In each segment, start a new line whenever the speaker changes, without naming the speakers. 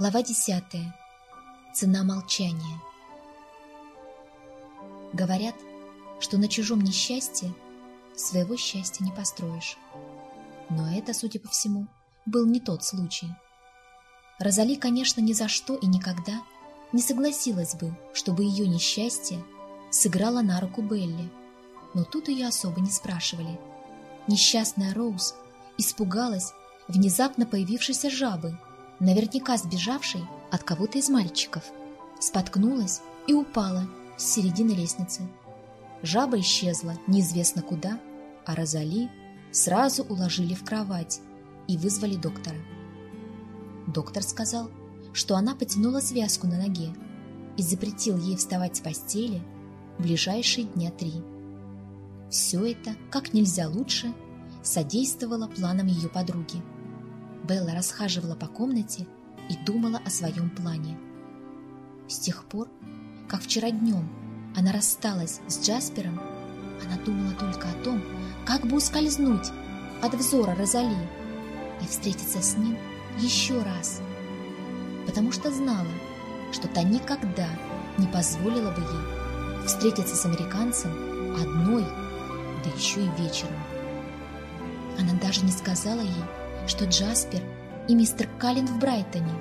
Глава 10. Цена молчания. Говорят, что на чужом несчастье своего счастья не построишь. Но это, судя по всему, был не тот случай. Розали, конечно, ни за что и никогда не согласилась бы, чтобы ее несчастье сыграло на руку Белли. Но тут ее особо не спрашивали. Несчастная Роуз испугалась внезапно появившейся жабы, наверняка сбежавшей от кого-то из мальчиков, споткнулась и упала с середины лестницы. Жаба исчезла неизвестно куда, а Розали сразу уложили в кровать и вызвали доктора. Доктор сказал, что она потянула связку на ноге и запретил ей вставать с постели ближайшие дня три. Все это, как нельзя лучше, содействовало планам ее подруги. Белла расхаживала по комнате и думала о своем плане. С тех пор, как вчера днем она рассталась с Джаспером, она думала только о том, как бы ускользнуть от взора Розали и встретиться с ним еще раз, потому что знала, что та никогда не позволила бы ей встретиться с американцем одной, да еще и вечером. Она даже не сказала ей, что Джаспер и мистер Каллен в Брайтоне.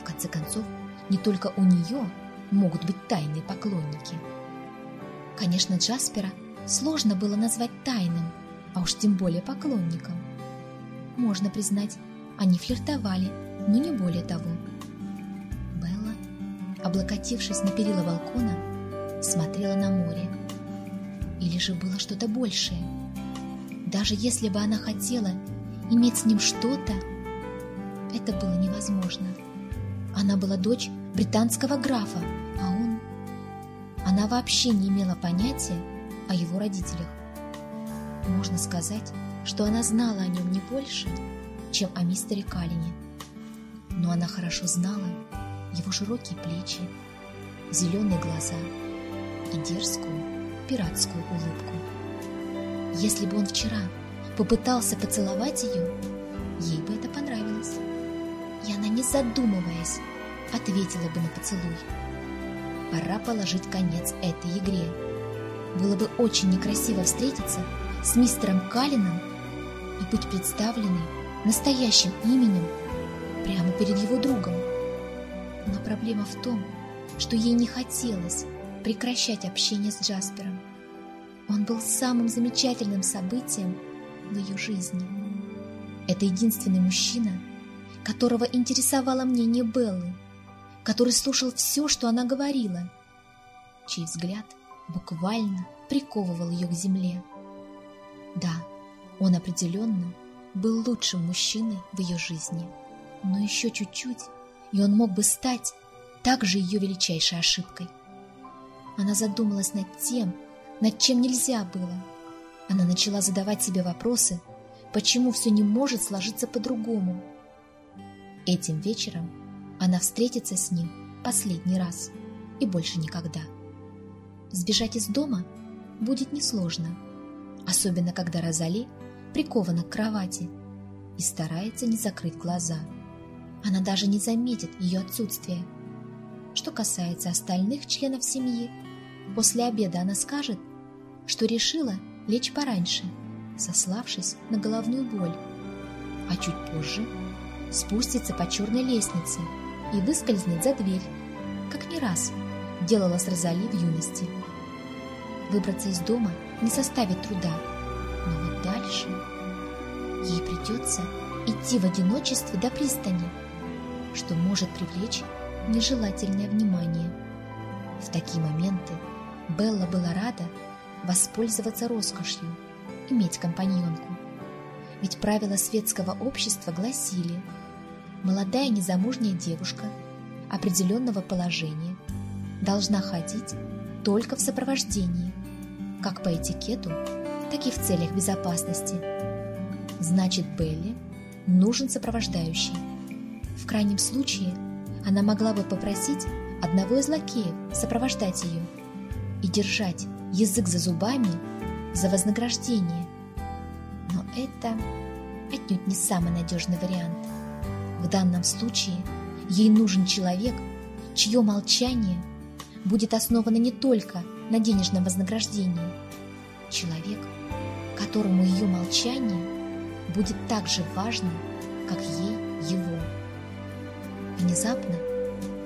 В конце концов, не только у нее могут быть тайные поклонники. Конечно, Джаспера сложно было назвать тайным, а уж тем более поклонником. Можно признать, они флиртовали, но не более того. Белла, облокотившись на перила балкона, смотрела на море. Или же было что-то большее? Даже если бы она хотела иметь с ним что-то, это было невозможно. Она была дочь британского графа, а он... Она вообще не имела понятия о его родителях. Можно сказать, что она знала о нем не больше, чем о мистере Калине. Но она хорошо знала его широкие плечи, зеленые глаза и дерзкую пиратскую улыбку. Если бы он вчера попытался поцеловать ее, ей бы это понравилось. И она, не задумываясь, ответила бы на поцелуй. Пора положить конец этой игре. Было бы очень некрасиво встретиться с мистером Калином и быть представленной настоящим именем прямо перед его другом. Но проблема в том, что ей не хотелось прекращать общение с Джаспером. Он был самым замечательным событием в ее жизни. Это единственный мужчина, которого интересовало мнение Беллы, который слушал все, что она говорила, чей взгляд буквально приковывал ее к земле. Да, он определенно был лучшим мужчиной в ее жизни, но еще чуть-чуть, и он мог бы стать также ее величайшей ошибкой. Она задумалась над тем, над чем нельзя было. Она начала задавать себе вопросы, почему все не может сложиться по-другому. Этим вечером она встретится с ним последний раз и больше никогда. Сбежать из дома будет несложно, особенно когда Розали прикована к кровати и старается не закрыть глаза. Она даже не заметит ее отсутствие. Что касается остальных членов семьи, после обеда она скажет, что решила лечь пораньше, сославшись на головную боль, а чуть позже спустится по черной лестнице и выскользнет за дверь, как не раз делала с Розали в юности. Выбраться из дома не составит труда, но вот дальше ей придется идти в одиночестве до пристани, что может привлечь нежелательное внимание. В такие моменты Белла была рада воспользоваться роскошью, иметь компаньонку. Ведь правила светского общества гласили, молодая незамужняя девушка определенного положения должна ходить только в сопровождении, как по этикету, так и в целях безопасности. Значит, Белли нужен сопровождающий. В крайнем случае она могла бы попросить одного из лакеев сопровождать ее и держать язык за зубами за вознаграждение. Но это отнюдь не самый надежный вариант. В данном случае Ей нужен человек, чье молчание будет основано не только на денежном вознаграждении. Человек, которому ее молчание будет так же важно, как ей его. Внезапно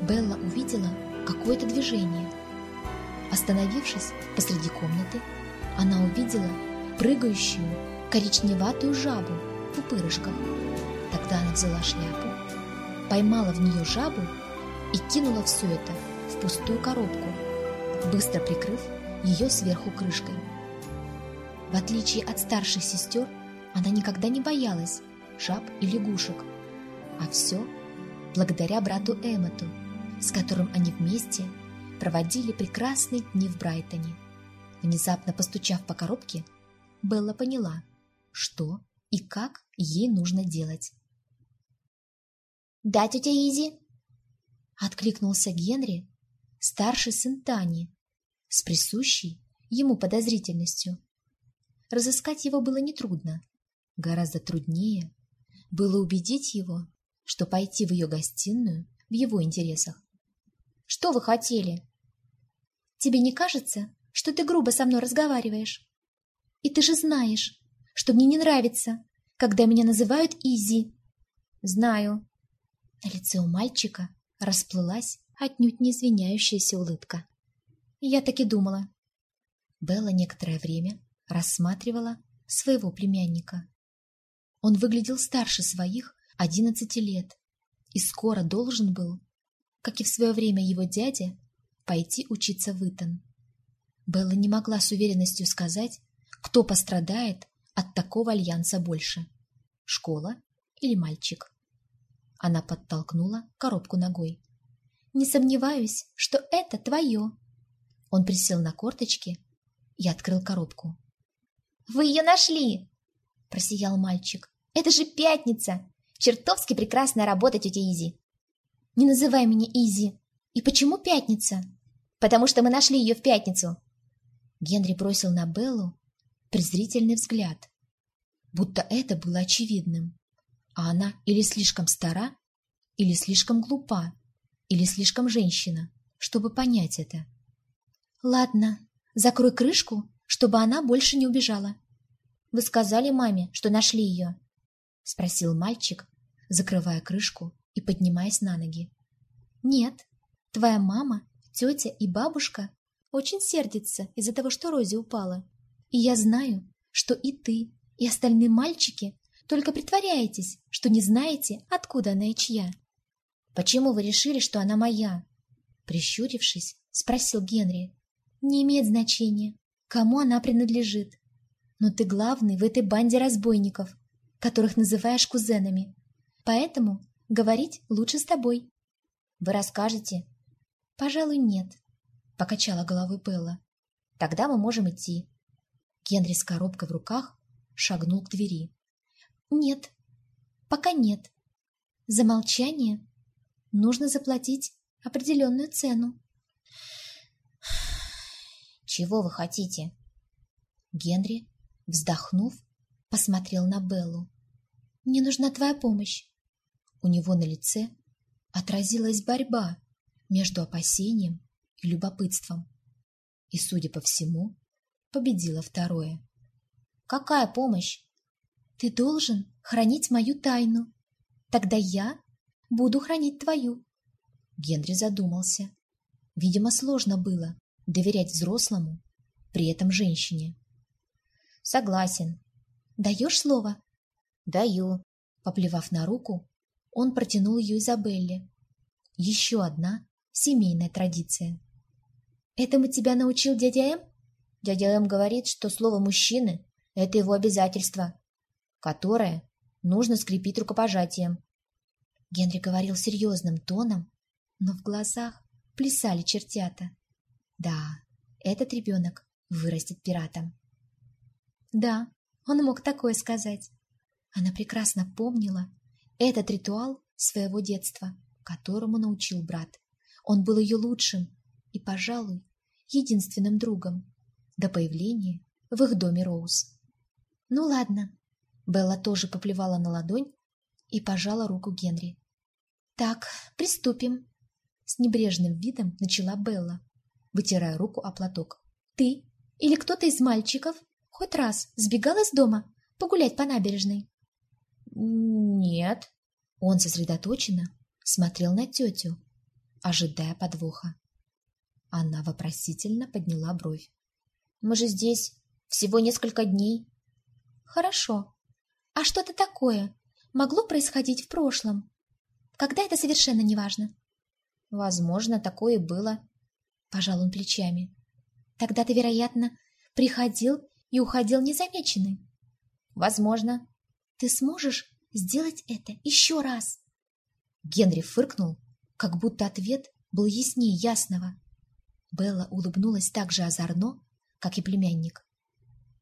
Белла увидела какое-то движение. Остановившись посреди комнаты, она увидела прыгающую коричневатую жабу в пупырышках. Тогда она взяла шляпу, поймала в нее жабу и кинула все это в пустую коробку, быстро прикрыв ее сверху крышкой. В отличие от старших сестер, она никогда не боялась жаб и лягушек, а все благодаря брату Эммету, с которым они вместе проводили прекрасные дни в Брайтоне. Внезапно постучав по коробке, Белла поняла, что и как ей нужно делать.
«Да, тетя Изи?»
Откликнулся Генри, старший сын Тани, с присущей ему подозрительностью. Разыскать его было нетрудно. Гораздо труднее было убедить его, что пойти в ее гостиную в его интересах.
«Что вы хотели?»
«Тебе не кажется, что ты грубо со мной разговариваешь? И ты же знаешь, что мне не нравится, когда меня называют Изи».
«Знаю».
На лице у мальчика расплылась отнюдь не извиняющаяся улыбка. Я так и думала. Белла некоторое время рассматривала своего племянника. Он выглядел старше своих одиннадцати лет и скоро должен был, как и в свое время его дядя, пойти учиться в Итон. Белла не могла с уверенностью сказать, кто пострадает от такого альянса больше – школа или мальчик. Она подтолкнула коробку ногой. «Не сомневаюсь, что это твое!» Он присел на корточки и открыл коробку.
«Вы ее нашли!» – просиял мальчик. «Это же пятница! Чертовски прекрасная работа, тетя Изи!»
«Не называй меня Изи! И почему пятница?»
«Потому что мы нашли ее в пятницу!»
Генри бросил на Беллу презрительный взгляд, будто это было очевидным. А она или слишком стара, или слишком глупа, или слишком женщина, чтобы понять это. «Ладно, закрой крышку чтобы она больше не убежала.
«Вы сказали маме, что нашли ее?»
— спросил мальчик, закрывая крышку и поднимаясь на ноги. «Нет, твоя мама, тетя и бабушка очень сердятся из-за того, что Рози упала. И я знаю, что и ты, и остальные мальчики только притворяетесь, что не знаете, откуда она и чья».
«Почему вы решили, что она моя?»
Прищурившись, спросил Генри. «Не имеет значения кому она принадлежит. Но ты главный в этой банде разбойников, которых называешь кузенами. Поэтому говорить лучше с тобой.
Вы расскажете?
Пожалуй, нет, — покачала головой Белла.
Тогда мы можем идти.
Генри с коробкой в руках шагнул к двери. Нет, пока нет. За молчание нужно заплатить определенную цену.
«Чего вы хотите?»
Генри, вздохнув, посмотрел на Беллу. «Мне нужна твоя помощь». У него на лице отразилась борьба между опасением и любопытством. И, судя по всему, победила второе.
«Какая помощь?»
«Ты должен хранить мою тайну. Тогда я буду хранить твою». Генри задумался. Видимо, сложно было доверять взрослому, при этом женщине.
Согласен.
Даешь слово?
Даю.
Поплевав на руку, он протянул ее Изабелле. Еще одна семейная традиция. Этому тебя научил дядя М?
Дядя М говорит, что слово «мужчины» — это его обязательство, которое нужно скрепить рукопожатием.
Генри говорил серьезным тоном, но в глазах плясали чертята. Да, этот ребенок вырастет пиратом. Да, он мог такое сказать. Она прекрасно помнила этот ритуал своего детства, которому научил брат. Он был ее лучшим и, пожалуй, единственным другом до появления в их доме Роуз. Ну ладно. Белла тоже поплевала на ладонь и пожала руку Генри. Так, приступим. С небрежным видом начала Белла, вытирая руку о платок. Ты или кто-то из мальчиков хоть раз сбегал из дома погулять по набережной?
Нет.
Он сосредоточенно смотрел на тетю, ожидая подвоха. Она вопросительно подняла бровь.
Мы же здесь всего несколько дней.
Хорошо. А что-то такое могло происходить в прошлом, когда это совершенно не важно.
Возможно, такое было.
Пожал он плечами. Тогда ты, вероятно, приходил и уходил незамеченный.
Возможно.
Ты сможешь сделать это еще раз?
Генри фыркнул, как будто ответ был яснее ясного.
Белла улыбнулась так же озорно, как и племянник.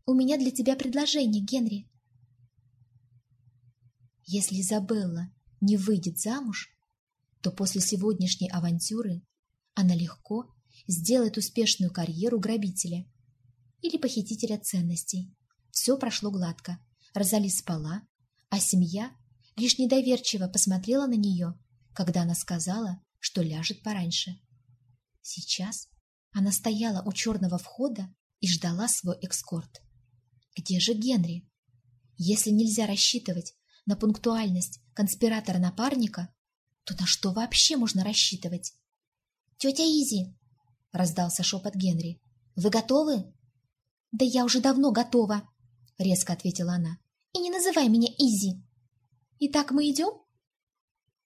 «У меня для тебя предложение, Генри». Если Изабелла не выйдет замуж, то после сегодняшней авантюры она легко сделает успешную карьеру грабителя или похитителя ценностей. Все прошло гладко. Розали спала, а семья лишь недоверчиво посмотрела на нее, когда она сказала, что ляжет пораньше. Сейчас она стояла у черного входа и ждала свой экскорт. Где же Генри? Если нельзя рассчитывать на пунктуальность конспиратора-напарника, то на что вообще можно рассчитывать? «Тетя Изи!» — раздался шепот Генри. «Вы готовы?» «Да я уже давно готова!» — резко ответила она. «И не называй меня Изи!» «Итак, мы идем?»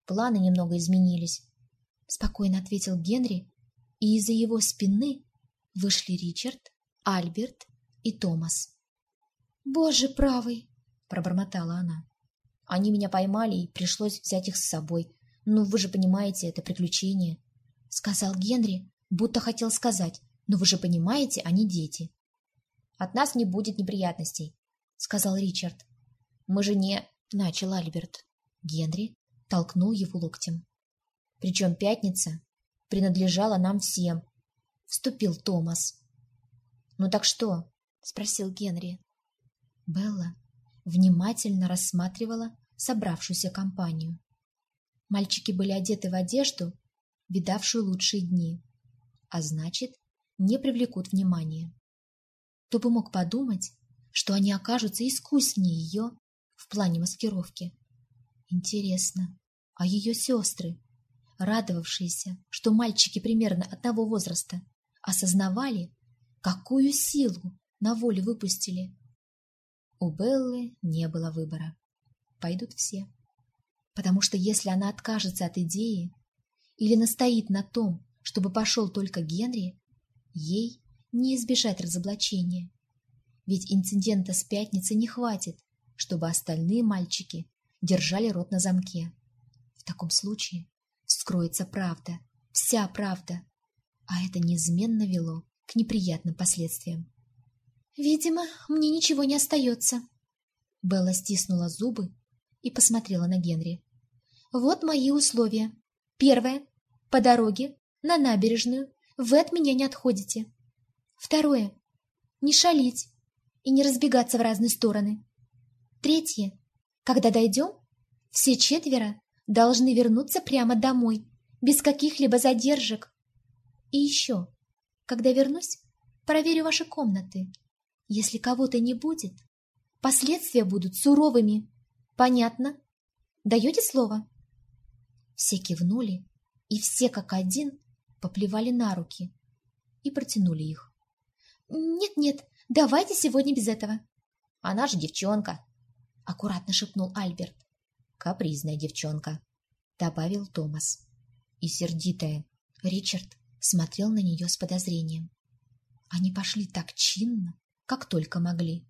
«Планы немного изменились», —
спокойно ответил Генри, и из-за его спины вышли Ричард, Альберт и Томас. «Боже правый!» — пробормотала она.
«Они меня поймали, и пришлось взять их с собой. Ну, вы же понимаете, это приключение», —
сказал Генри, будто хотел сказать, «но вы же понимаете, они дети».
«От нас не будет неприятностей», — сказал Ричард. «Мы же не...» — начал Альберт. Генри толкнул его локтем. «Причем пятница принадлежала нам всем», — вступил Томас. «Ну так что?» — спросил Генри.
Белла внимательно рассматривала собравшуюся компанию. Мальчики были одеты в одежду, видавшую лучшие дни, а значит, не привлекут внимания. Кто бы мог подумать, что они окажутся искуснее ее в плане маскировки. Интересно, а ее сестры, радовавшиеся, что мальчики примерно одного возраста, осознавали, какую силу на волю выпустили. У Беллы не было выбора. Пойдут все. Потому что если она откажется от идеи или настоит на том, чтобы пошел только Генри, ей не избежать разоблачения. Ведь инцидента с пятницы не хватит, чтобы остальные мальчики держали рот на замке. В таком случае вскроется правда, вся правда, а это неизменно вело к неприятным последствиям. «Видимо, мне ничего не остается». Белла стиснула зубы и посмотрела на Генри. «Вот мои условия. Первое. По дороге, на набережную, вы от меня не отходите. Второе. Не шалить и не разбегаться в разные стороны. Третье. Когда дойдем, все четверо должны вернуться прямо домой, без каких-либо задержек. И еще, когда вернусь, проверю ваши комнаты. Если кого-то не будет, последствия будут суровыми. Понятно? Даете слово?» Все кивнули, и все как один поплевали на руки и протянули их. «Нет-нет, давайте сегодня без этого».
«Она же девчонка», —
аккуратно шепнул Альберт.
«Капризная девчонка», — добавил Томас.
И сердитая. Ричард смотрел на нее с подозрением. Они пошли так чинно, как только могли.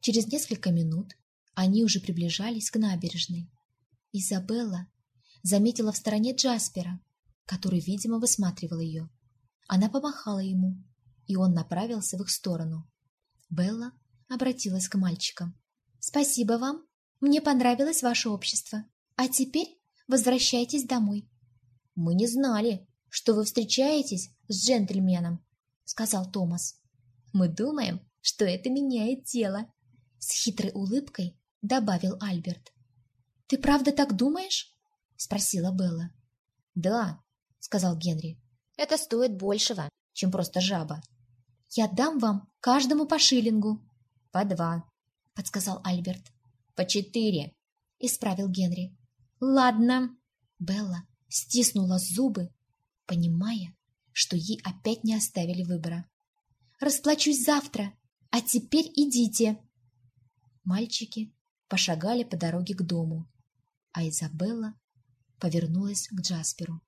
Через несколько минут они уже приближались к набережной. Изабелла заметила в стороне Джаспера, который, видимо, высматривал ее. Она помахала ему, и он направился в их сторону. Белла обратилась к мальчикам. «Спасибо вам. Мне понравилось ваше общество. А теперь возвращайтесь домой».
«Мы не знали, что вы встречаетесь с джентльменом», — сказал Томас.
Мы думаем, что это меняет дело. С хитрой улыбкой добавил Альберт. Ты правда так думаешь? спросила Белла.
Да, сказал Генри. Это стоит большего, чем просто жаба.
Я дам вам каждому по шиллингу.
По два,
подсказал Альберт.
По четыре,
исправил Генри. Ладно. Белла стиснула зубы, понимая, что ей опять не оставили выбора. Расплачусь завтра, а теперь идите. Мальчики пошагали по дороге к дому, а Изабелла повернулась к Джасперу.